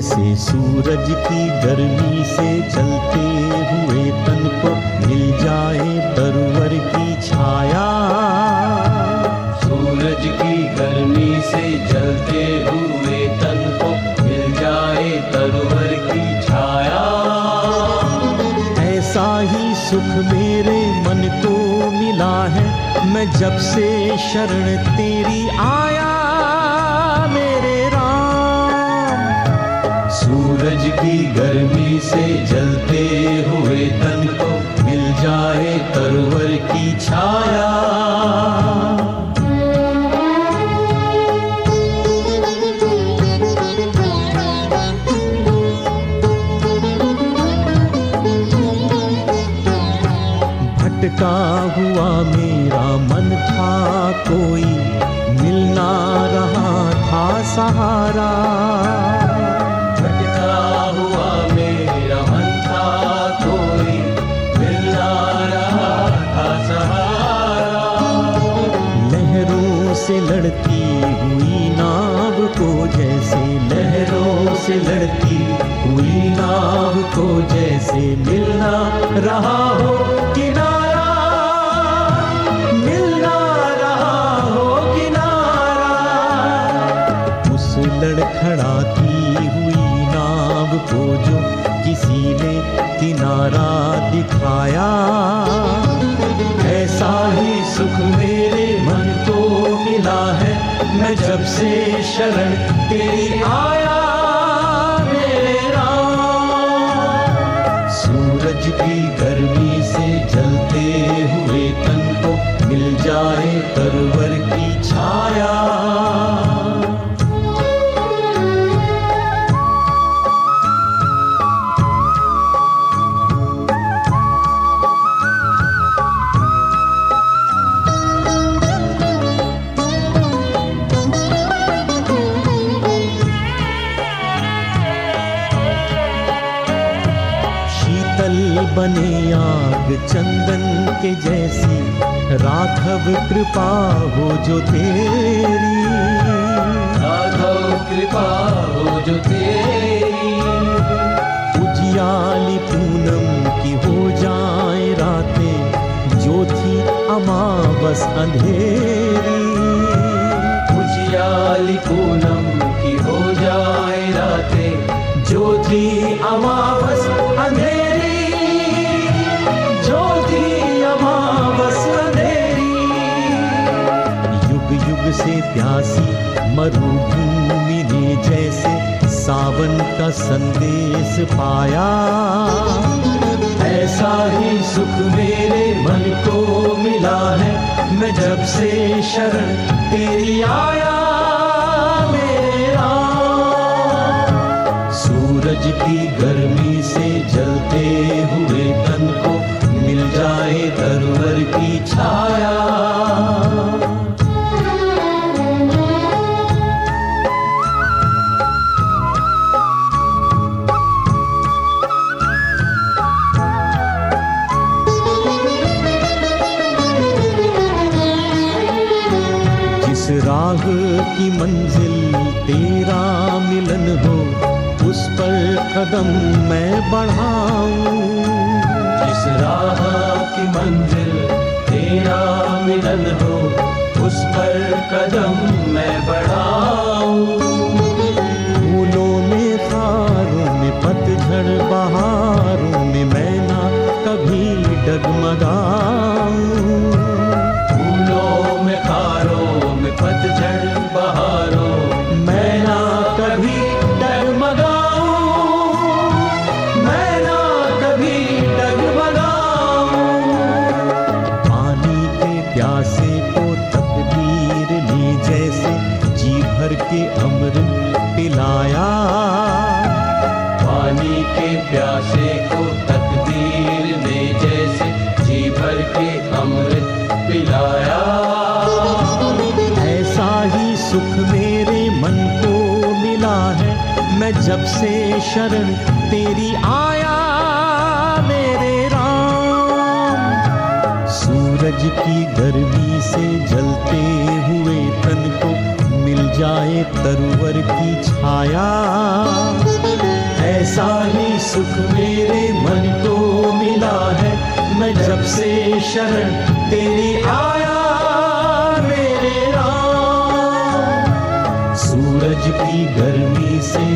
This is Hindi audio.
जैसे सूरज की गर्मी से चलते हुए तन को मिल जाए तरवर की छाया। सूरज की गर्मी से जलते हुए तन को मिल जाए तरवर की छाया। ऐसा ही सुख मेरे मन को मिला है मैं जब से शरण तेरी आया। सूरज की गर्मी से जलते हुए तन को मिल जाए तरवर की छाया। भटका हुआ मेरा मन था कोई मिलना रहा था सहारा। लड़ती हुई नाव को जैसे मिलना रहा हो किनारा, मिलना रहा हो किनारा। उस लड़खड़ाती हुई नाव को जो किसी ने किनारा दिखाया। ऐसा ही सुख मेरे मन को मिला है, मैं जब से शरण तेरी आया सूरज की गर्मी से जलते हुए तन को मिल जाए तरवर शीतल बने आग चंदन के जैसी। राघव कृपा हो जो तेरी। राघव कृपा हो जो तेरी। उजियाली पूनम की हो जाए रातें जो थी अमावस अंधेरी। उजियाली पूनम की हो जाए रातें जो थी अमावस प्यासी मरुभूमि ने जैसे सावन का संदेश पाया। ऐसा ही सुख मेरे मन को मिला है, मैं जब से शरण तेरी आया राह की मंजिल तेरा मिलन हो, उस पर कदम मैं बढ़ाऊं। जिस राह की मंजिल तेरा मिलन हो, उस पर कदम मैं बढ़ाऊं। प्यासे को तकदीर ने जैसे जी भर के अमृत पिलाया। पानी के प्यासे को तकदीर ने जैसे जी भर के अमृत पिलाया। ऐसा ही सुख मेरे मन को मिला है। मैं जब से शरण तेरी आया सूरज की गर्मी से जलते हुए तन को मिल जाए तरवर की छाया। ऐसा ही सुख मेरे मन को मिला है, मैं जब से शरण तेरी आया, मेरे राम। सूरज की गर्मी से